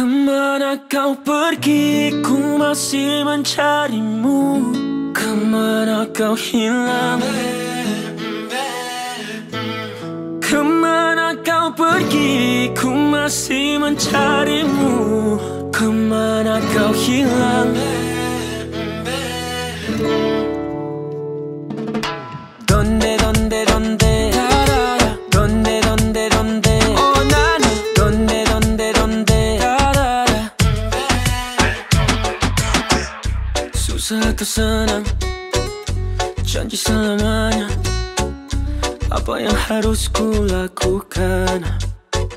Kemana kau pergi, ku masih mencarimu. Kemana kau hilang? Kemana kau pergi, ku masih mencarimu. Kemana kau hilang Atau senang. Janji selamanya. Apa yang harus ku lakukan?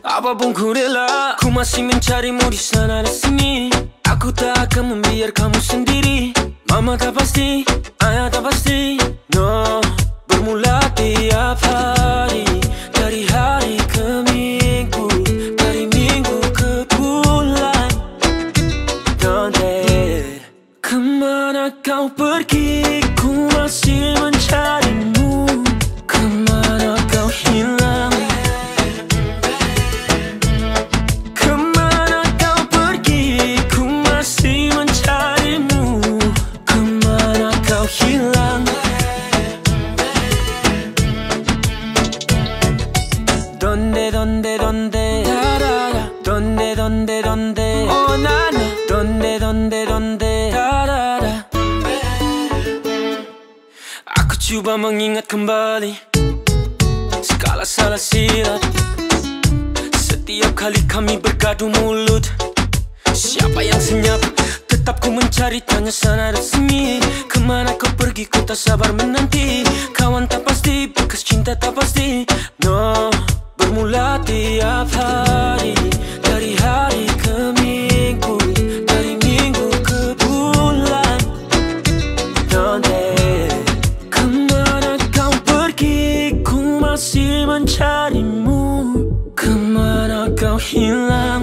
Apapun ku rela Ku masih mencarimu di sana dan sini. Aku tak akan membiarkanmu sendiri. Mama tak pasti, ayah tak pasti. No, bermula tiap hari. Dari hari ke minggu Dari minggu ke bulan. Donde Kemana kau pergi Ku masih mencarimu. Kemana kau hilang Kemana kau pergi Ku masih mencarimu. Kemana kau hilang Donde, donde, donde. Donde, donde, donde Oh, nana Donde, donde, donde cuba mengingat kembali Segala salah silap Setiap kali kami bergaduh mulut Siapa yang senyap? Tetap ku mencari tanya sana sini. Kemana kau pergi? Ku tak sabar menanti. Kawan tak pasti bekas cinta tak pasti. No Bermula tiap hari masih mencarimu Kemana kau hilang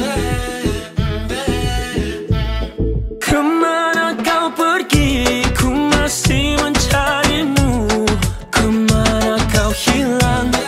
Kemana kau pergi Ku masih mencarimu Kemana kau hilang